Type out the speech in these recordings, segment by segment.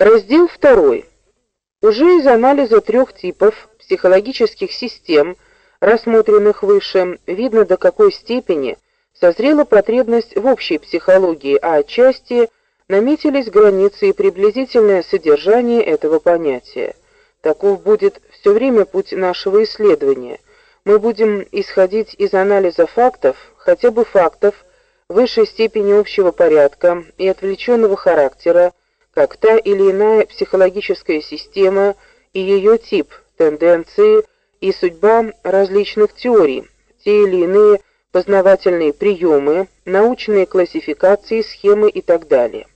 Раздел 2. Уже из анализа трех типов психологических систем, рассмотренных выше, видно до какой степени созрела потребность в общей психологии, а отчасти наметились границы и приблизительное содержание этого понятия. Таков будет все время путь нашего исследования. Мы будем исходить из анализа фактов, хотя бы фактов высшей степени общего порядка и отвлеченного характера, как та или иная психологическая система и ее тип, тенденции и судьба различных теорий, те или иные познавательные приемы, научные классификации, схемы и так далее.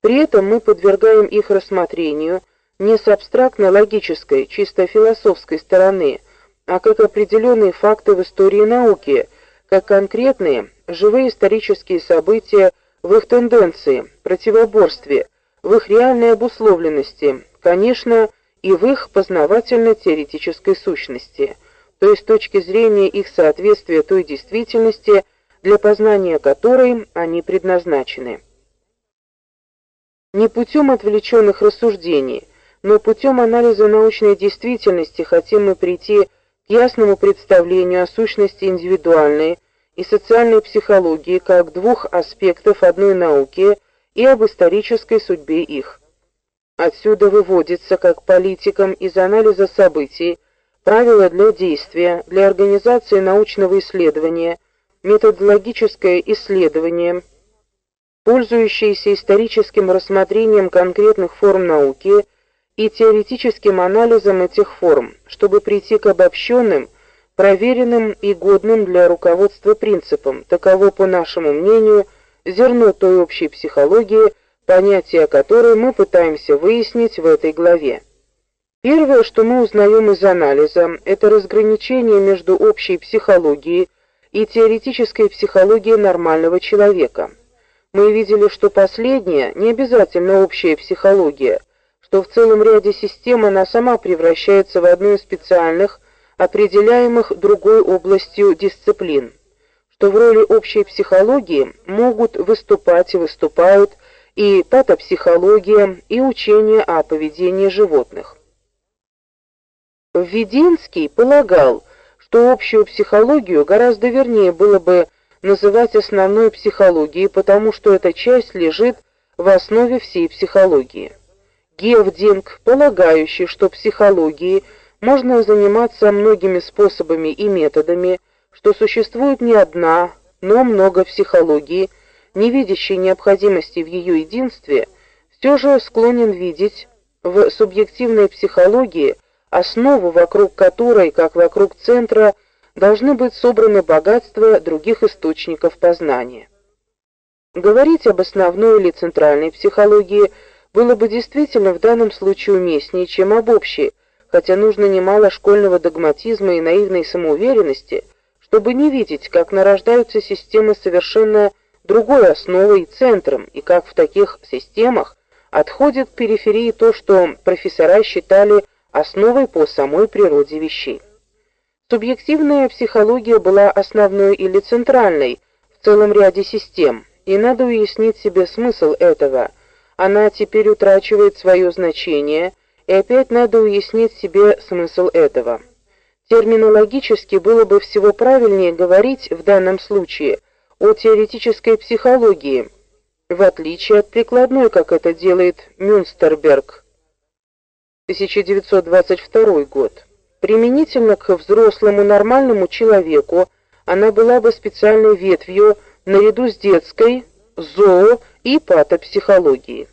При этом мы подвергаем их рассмотрению не с абстрактно-логической, чисто философской стороны, а как определенные факты в истории науки, как конкретные, живые исторические события в их тенденции, противоборстве, в их реальной обусловленности, конечно, и в их познавательно-теоретической сущности, то есть с точки зрения их соответствия той действительности, для познания которой они предназначены. Не путем отвлеченных рассуждений, но путем анализа научной действительности хотим мы прийти к ясному представлению о сущности индивидуальной и социальной психологии как двух аспектов одной науки и об исторической судьбе их. Отсюда выводится как политикам из анализа событий правила для действия, для организации научного исследования, методологическое исследование, пользующееся историческим рассмотрением конкретных форм науки и теоретическим анализом этих форм, чтобы прийти к обобщенным, проверенным и годным для руководства принципам. Таково, по нашему мнению, зерно той общей психологии, понятие которой мы пытаемся выяснить в этой главе. Первое, что мы узнаем из анализа, это разграничение между общей психологией и теоретической психологией нормального человека. Мы видели, что последняя не обязательно общая психология, что в целом ряде систем она сама превращается в одну из специальных, определяемых другой областью дисциплин что в роли общей психологии могут выступать и выступают и патопсихология, и учение о поведении животных. Введенский полагал, что общую психологию гораздо вернее было бы называть основной психологией, потому что эта часть лежит в основе всей психологии. Гевдинг, полагающий, что психологией можно заниматься многими способами и методами, что существует не одна, но много психологии, не видящей необходимости в ее единстве, все же склонен видеть в субъективной психологии основу, вокруг которой, как вокруг центра, должны быть собраны богатства других источников познания. Говорить об основной или центральной психологии было бы действительно в данном случае уместнее, чем об общей, хотя нужно немало школьного догматизма и наивной самоуверенности, чтобы не видеть, как нарождаются системы совершенно другой основой и центром, и как в таких системах отходит к периферии то, что профессора считали основой по самой природе вещей. Субъективная психология была основной или центральной в целом ряде систем, и надо уяснить себе смысл этого. Она теперь утрачивает свое значение, и опять надо уяснить себе смысл этого. Терминологически было бы всего правильнее говорить в данном случае о теоретической психологии, в отличие от прикладной, как это делает Мюнстерберг. 1922 год. Применительно к взрослому нормальному человеку она была бы специальной ветвью наряду с детской, зоо и патопсихологией.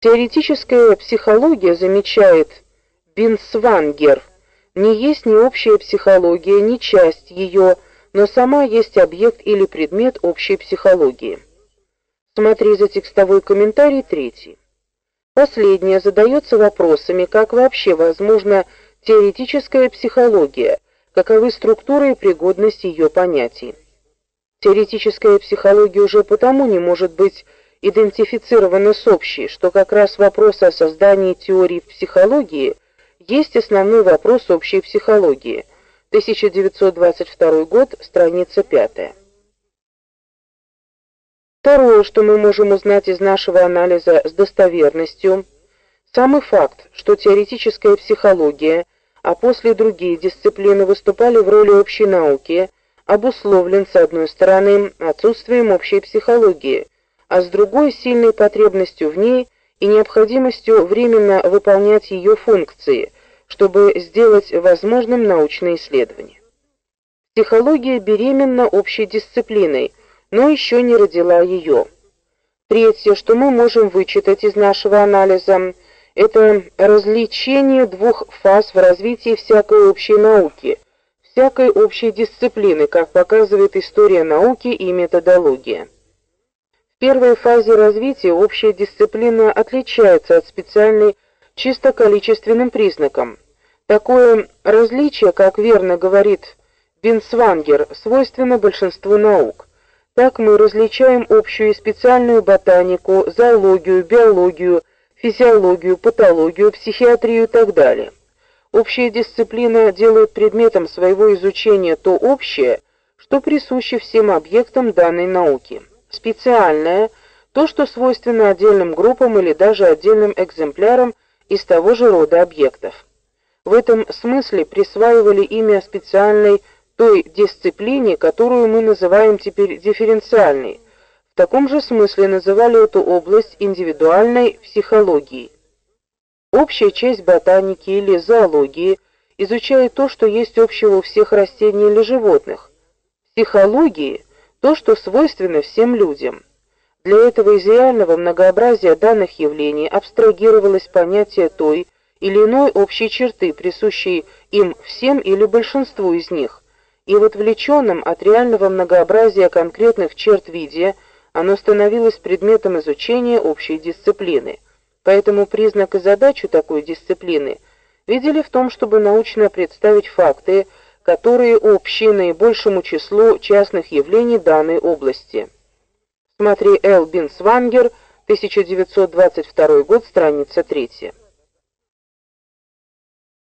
Теоретическая психология, замечает Бинсвангер, не есть ни общая психология, ни часть ее, но сама есть объект или предмет общей психологии. Смотри за текстовой комментарий третий. Последняя задается вопросами, как вообще возможна теоретическая психология, каковы структуры и пригодность ее понятий. Теоретическая психология уже потому не может быть идентифицирована с общей, что как раз вопрос о создании теории психологии – есть основной вопрос общей психологии. 1922 год, страница 5. Второе, что мы можем узнать из нашего анализа с достоверностью, самый факт, что теоретическая психология, а после другие дисциплины выступали в роли общей науки, обусловлен с одной стороны отсутствием общей психологии, а с другой сильной потребностью в ней и необходимостью временно выполнять ее функции, чтобы сделать возможным научное исследование. Психология беременна общей дисциплиной, но еще не родила ее. Третье, что мы можем вычитать из нашего анализа, это различение двух фаз в развитии всякой общей науки, всякой общей дисциплины, как показывает история науки и методология. В первой фазе развития общая дисциплина отличается от специальной чисто количественным признаком. Такое различие, как верно говорит Бинсвангер, свойственно большинству наук. Так мы различаем общую и специальную ботанику, зоологию, биологию, физиологию, патологию, психиатрию и так далее. Общая дисциплина делает предметом своего изучения то общее, что присуще всем объектам данной науки. Специальное то, что свойственно отдельным группам или даже отдельным экземплярам из того же рода объектов. В этом смысле присваивали имя специальной той дисциплине, которую мы называем теперь дифференциальной. В таком же смысле называли эту область индивидуальной психологией. Общая часть ботаники или зоологии изучает то, что есть общего у всех растений или животных. Психологии то, что свойственно всем людям. Для этого из реального многообразия данных явлений абстрагировалось понятие той или иной общей черты, присущей им всем или большинству из них и в отвлеченном от реального многообразия конкретных черт виде оно становилось предметом изучения общей дисциплины. Поэтому признак и задачу такой дисциплины видели в том, чтобы научно представить факты, которые общи наибольшему числу частных явлений данной области. Смотри Эл Бинсвангер, 1922 год, страница 3.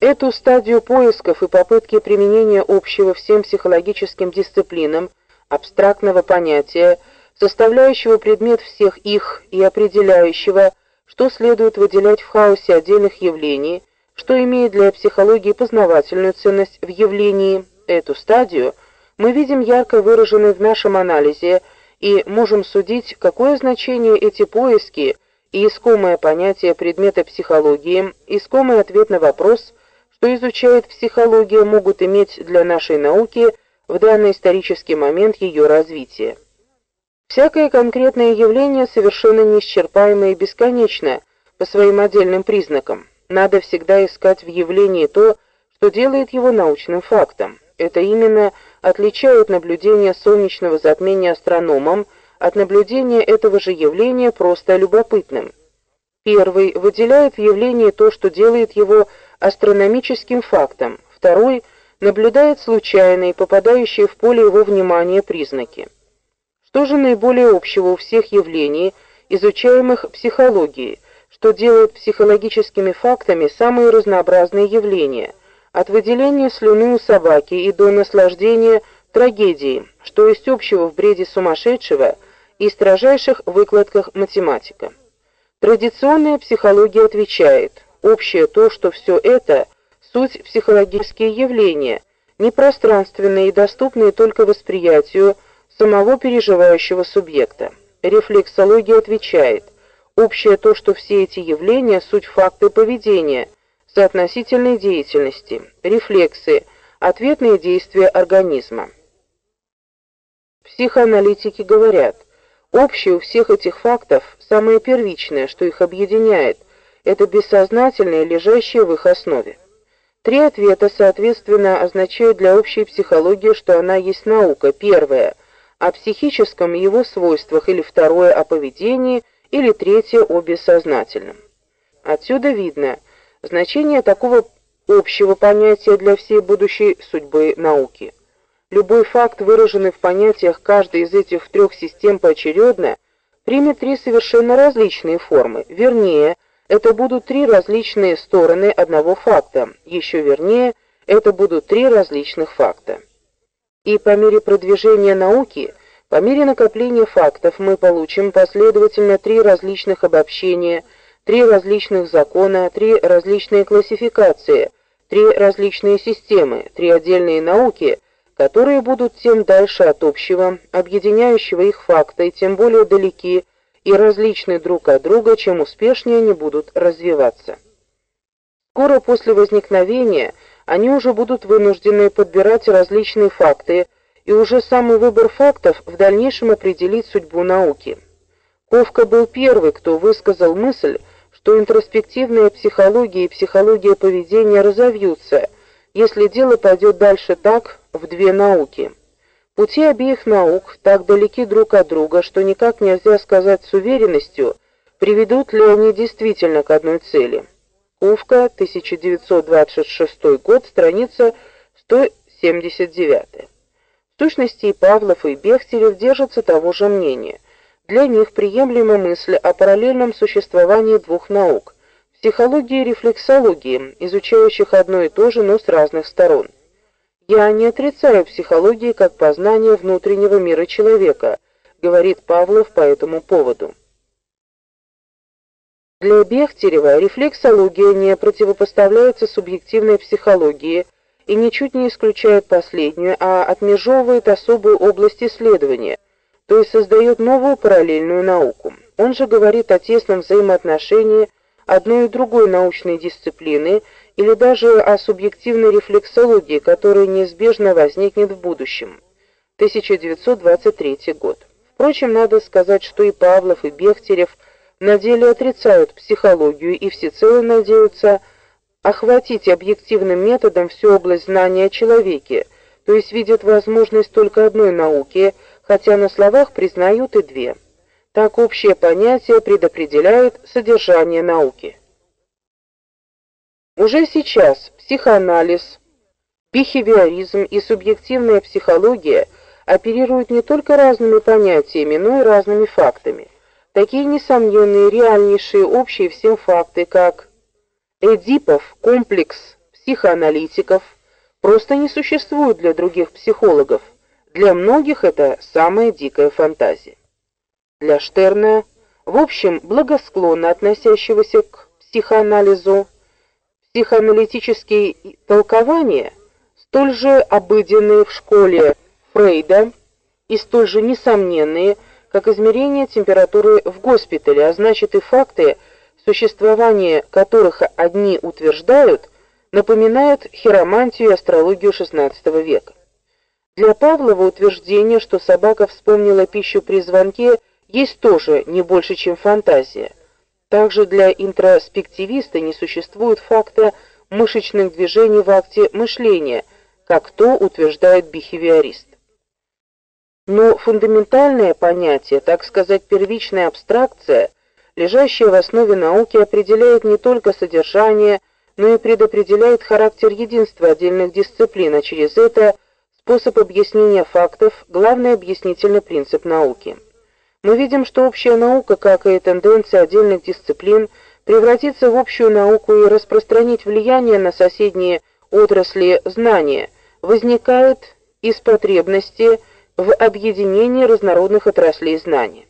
Эту стадию поисков и попытки применения общего всем психологическим дисциплинам абстрактного понятия, составляющего предмет всех их и определяющего, что следует выделять в хаосе отдельных явлений, что имеет для психологии познавательную ценность в явлении, эту стадию мы видим ярко выраженной в нашем анализе и можем судить, какое значение эти поиски и искомое понятие предмета психологии, искомый ответ на вопрос – что изучает психология, могут иметь для нашей науки в данный исторический момент ее развития. Всякое конкретное явление совершенно неисчерпаемо и бесконечно по своим отдельным признакам. Надо всегда искать в явлении то, что делает его научным фактом. Это именно отличает наблюдение солнечного затмения астрономом от наблюдения этого же явления просто любопытным. Первый выделяет в явлении то, что делает его астрономическим фактом, второй наблюдает случайные, попадающие в поле его внимания признаки. Что же наиболее общего у всех явлений, изучаемых психологией, что делает психологическими фактами самые разнообразные явления, от выделения слюны у собаки и до наслаждения трагедией, что есть общего в бреде сумасшедшего и строжайших выкладках математика. Традиционная психология отвечает: Общее то, что все это суть психологические явления, непространственные и доступные только восприятию самого переживающего субъекта. Рефлексология отвечает: общее то, что все эти явления суть факты поведения, соотносительной деятельности, рефлексы, ответные действия организма. Психоаналитики говорят: общее у всех этих фактов самое первичное, что их объединяет это бессознательное, лежащее в их основе. Три ответа, соответственно, означают для общей психологии, что она есть наука. Первое о психическом его свойствах или второе о поведении или третье о бессознательном. Отсюда видно значение такого общего понятия для всей будущей судьбы науки. Любой факт, выраженный в понятиях каждой из этих трех систем поочередно, примет три совершенно различные формы. Вернее, это будут три различные стороны одного факта, еще вернее, это будут три различных факта. И по мере продвижения науки По мере накопления фактов мы получим последовательно три различных обобщения, три различных закона, три различные классификации, три различные системы, три отдельные науки, которые будут тем дальше от общего, объединяющего их факты, тем более далеки и различны друг от друга, чем успешнее они будут развиваться. Скоро после возникновения они уже будут вынуждены подбирать различные факты, и уже самый выбор фактов в дальнейшем определит судьбу науки. Ковка был первый, кто высказал мысль, что интроспективная психология и психология поведения разовьются, если дело пойдет дальше так, в две науки. Пути обеих наук так далеки друг от друга, что никак нельзя сказать с уверенностью, приведут ли они действительно к одной цели. Ковка, 1926 год, страница 179. В сущности, и Павлов, и Бехтерев держатся того же мнения. Для них приемлема мысль о параллельном существовании двух наук психологии и рефлексологии, изучающих одно и то же, но с разных сторон. Я не отрицаю психологии как познания внутреннего мира человека, говорит Павлов по этому поводу. Для Бехтерева рефлексология не противопоставляется субъективной психологии и ничуть не исключает последнюю, а отмежевывает особую область исследования, то есть создает новую параллельную науку. Он же говорит о тесном взаимоотношении одной и другой научной дисциплины или даже о субъективной рефлексологии, которая неизбежно возникнет в будущем. 1923 год. Впрочем, надо сказать, что и Павлов, и Бехтерев на деле отрицают психологию и всецело надеются охватить объективным методом всю область знания о человеке, то есть видят возможность только одной науки, хотя на словах признают и две. Так общее понятие предопределяет содержание науки. Уже сейчас психоанализ, бихевиоризм и субъективная психология оперируют не только разными понятиями, но и разными фактами. Такие несомненные, реальнейшие общие всем факты, как Эдипов комплекс психоаналитиков, просто не существуют для других психологов. Для многих это самая дикая фантазия. Для Штерна, в общем, благосклонно относящегося к психоанализу, психоаналитические толкования, столь же обыденные в школе Фрейда и столь же несомненные, как измерение температуры в госпитале, а значит и факты, существование которых одни утверждают, напоминают хиромантию и астрологию XVI века. Для Павлова утверждение, что собака вспомнила пищу при звонке, есть тоже не больше, чем фантазия. Также для интроспективиста не существует факта мышечных движений в акте мышления, как то утверждает бихевиорист. Но фундаментальное понятие, так сказать, первичная абстракция, лежащая в основе науки, определяет не только содержание, но и предопределяет характер единства отдельных дисциплин, а через это способ объяснения фактов, главный объяснительный принцип науки мы видим, что общая наука, как и тенденция отдельных дисциплин, превратится в общую науку и распространить влияние на соседние отрасли знания, возникает из потребности в объединении разнородных отраслей знания.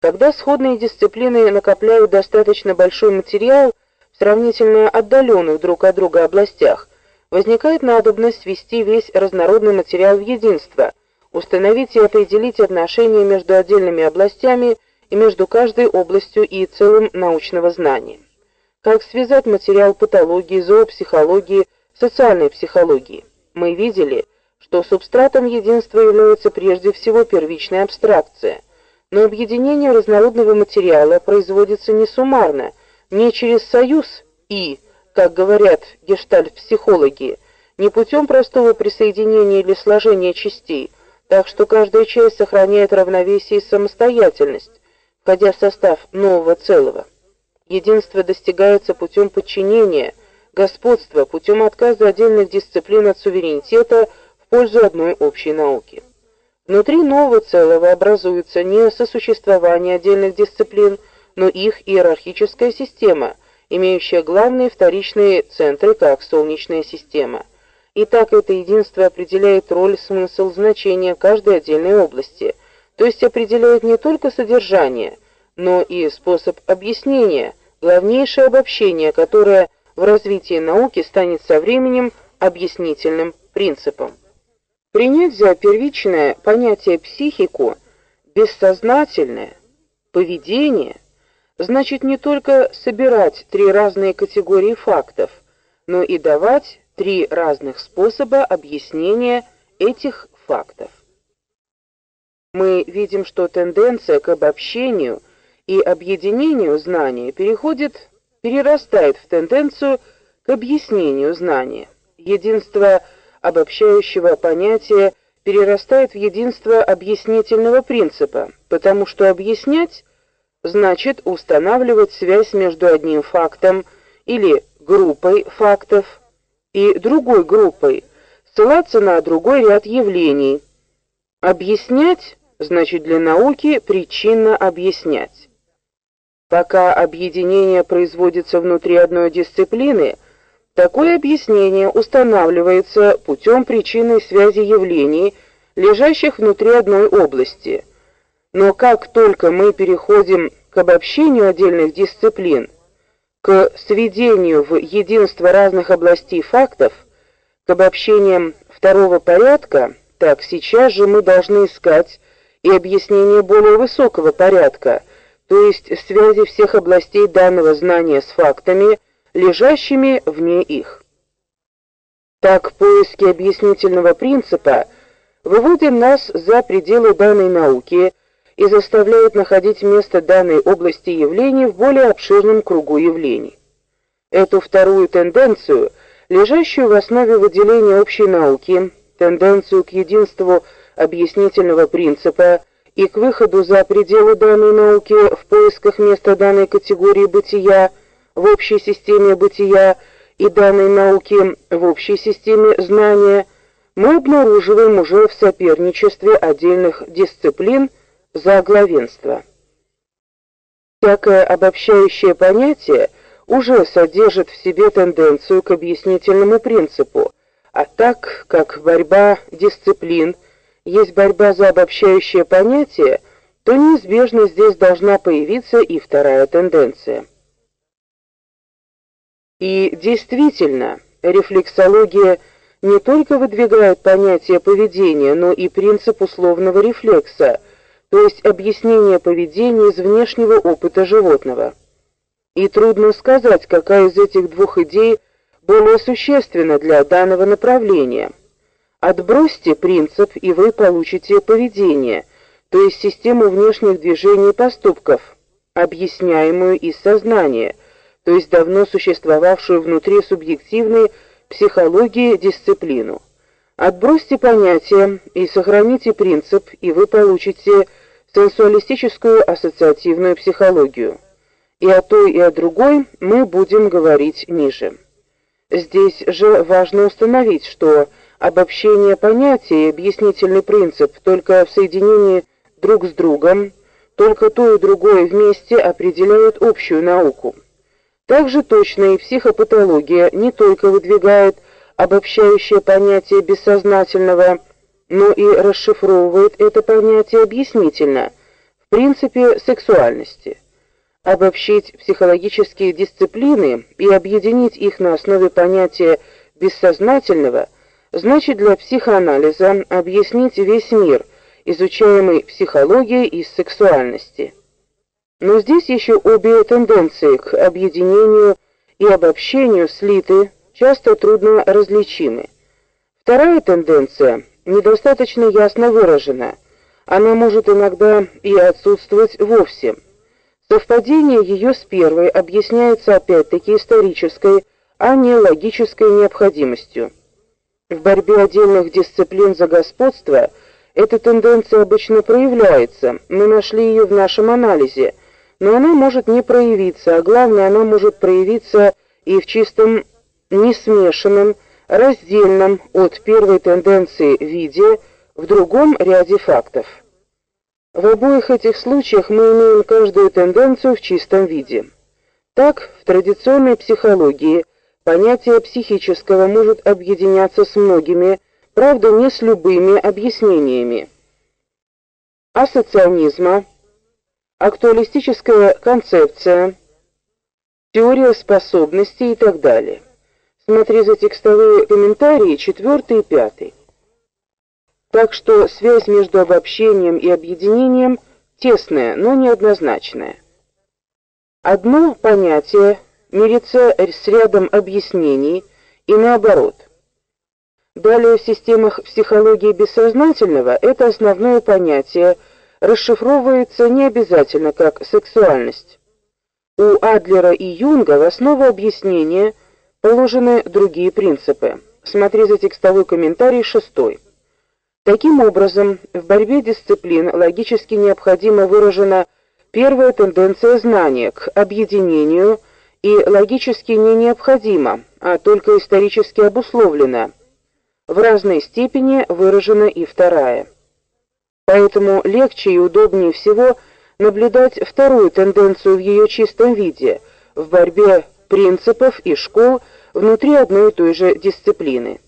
Когда сходные дисциплины накопляют достаточно большой материал в сравнительно отдаленных друг от друга областях, возникает надобность ввести весь разнородный материал в единство – установить и определить отношения между отдельными областями и между каждой областью и целым научного знания. Как связать материал патологии, зоопсихологии, социальной психологии? Мы видели, что субстратом единства является прежде всего первичная абстракция, но объединение разнородного материала производится не суммарно, не через союз и, как говорят гештальт-психологи, не путем простого присоединения или сложения частей, так что каждая часть сохраняет равновесие и самостоятельность, входя в состав нового целого. Единство достигается путем подчинения, господства, путем отказа отдельных дисциплин от суверенитета в пользу одной общей науки. Внутри нового целого образуется не сосуществование отдельных дисциплин, но их иерархическая система, имеющая главные вторичные центры, как Солнечная система – и так это единство определяет роль, смысл, значение каждой отдельной области, то есть определяет не только содержание, но и способ объяснения, главнейшее обобщение, которое в развитии науки станет со временем объяснительным принципом. Принять за первичное понятие психику бессознательное поведение значит не только собирать три разные категории фактов, но и давать три разных способа объяснения этих фактов. Мы видим, что тенденция к обобщению и объединению знания переходит, перерастает в тенденцию к объяснению знания. Единство обобщающего понятия перерастает в единство объяснительного принципа, потому что объяснять значит устанавливать связь между одним фактом или группой фактов и другой группой, ссылаться на другой ряд явлений. Объяснять значит для науки причинно объяснять. Пока объединение производится внутри одной дисциплины, такое объяснение устанавливается путем причинной связи явлений, лежащих внутри одной области. Но как только мы переходим к обобщению отдельных дисциплин, к сведению в единство разных областей фактов, к обобщениям второго порядка, так сейчас же мы должны искать и объяснение более высокого порядка, то есть связи всех областей данного знания с фактами, лежащими вне их. Так поиски объяснительного принципа выводят нас за пределы данной науки и заставляют находить место данной области явлений в более обширном кругу явлений. Эту вторую тенденцию, лежащую в основе выделения общей науки, тенденцию к единству объяснительного принципа и к выходу за пределы данной науки в поисках места данной категории бытия в общей системе бытия и данной науки в общей системе знания, мы обнаруживаем уже в соперничестве отдельных дисциплин за главенство. Всякое обобщающее понятие уже содержит в себе тенденцию к объяснительному принципу, а так как борьба дисциплин есть борьба за обобщающее понятие, то неизбежно здесь должна появиться и вторая тенденция. И действительно, рефлексология не только выдвигает понятие поведения, но и принцип условного рефлекса, то есть объяснение поведения из внешнего опыта животного. И трудно сказать, какая из этих двух идей более существенна для данного направления – Отбросьте принцип, и вы получите поведение, то есть систему внешних движений и поступков, объясняемую из сознания, то есть давно существовавшую внутри субъективной психологии дисциплину. Отбросьте понятие и сохраните принцип, и вы получите сенсуалистическую ассоциативную психологию. И о той, и о другой мы будем говорить ниже. Здесь же важно установить, что обобщение понятий и объяснительный принцип только в соединении друг с другом, только то и другое вместе определяют общую науку. Также и психопатология не только выдвигает обобщающее понятие бессознательного, но и расшифровывает это понятие объяснительно, в принципе сексуальности. Обобщить психологические дисциплины и объединить их на основе понятия бессознательного – значит для психоанализа объяснить весь мир, изучаемый психологией из сексуальности. Но здесь еще обе тенденции к объединению и обобщению слиты, часто трудно различимы. Вторая тенденция недостаточно ясно выражена. Она может иногда и отсутствовать вовсе. Совпадение ее с первой объясняется опять-таки исторической, а не логической необходимостью. В борьбе отдельных дисциплин за господство эта тенденция обычно проявляется. Мы нашли ее в нашем анализе, но она может не проявиться, а главное, она может проявиться и в чистом несмешанном, раздельном от первой тенденции виде в другом ряде фактов. В обоих этих случаях мы имеем каждую тенденцию в чистом виде. Так, в традиционной психологии Понятие психического может объединяться с многими, правда, не с любыми объяснениями. ассоцианизма, актуалистическая концепция, теория способностей и так далее. Смотри за текстовые комментарии 4 и 5. Так что связь между обобщением и объединением тесная, но неоднозначная. Одно понятие мирится с рядом объяснений и наоборот. Далее в системах психологии бессознательного это основное понятие расшифровывается не обязательно как сексуальность. У Адлера и Юнга в основу объяснения положены другие принципы. Смотри за текстовой комментарий шестой. Таким образом, в борьбе дисциплин логически необходимо выражена первая тенденция знания к объединению и логически не необходима, а только исторически обусловлена. В разной степени выражена и вторая. Поэтому легче и удобнее всего наблюдать вторую тенденцию в ее чистом виде в борьбе принципов и школ внутри одной и той же дисциплины.